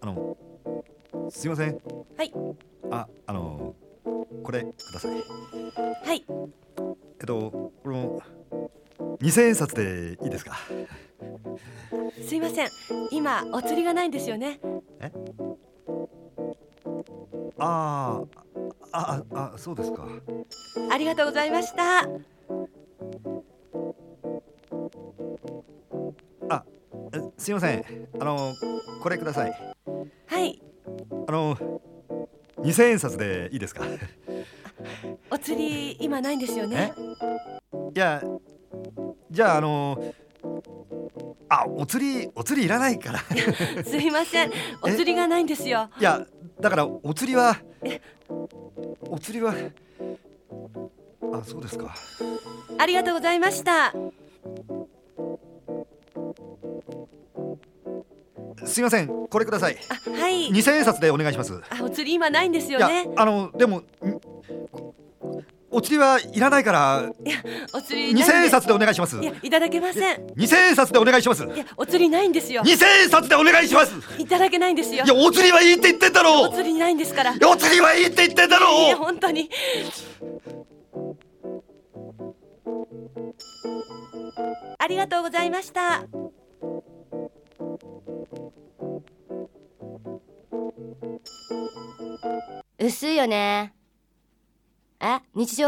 あのすいません。はい。ああのこれください。はい。えっとこの2000円札でいいですか？すいません。今お釣りがないんですよね。あーあああそうですか。ありがとうございましたすいません。あのこれください。はい。あの2000円札でいいですか？お釣り今ないんですよね？いやじゃああのあお釣りお釣りいらないから。すいません。お釣りがないんですよ。いやだからお釣りはお釣りはあそうですか。ありがとうございましたすいませんこれください。あはい。2000円札でお願いします。あお釣り今ないんですいやよねあのでもんお釣りはいらないからいやお釣りないん2000円で札でお願いします。いやいただけません。2000円札でお願いします。いやお釣りないんですよ。2000円札でお願いします。いただけないんですよ。いやお釣りはいいって言ってんだろお釣りないんですから。いいやお釣りはいいって言ってんだやろ本当に。ありがとうございました薄いよね。え？日常？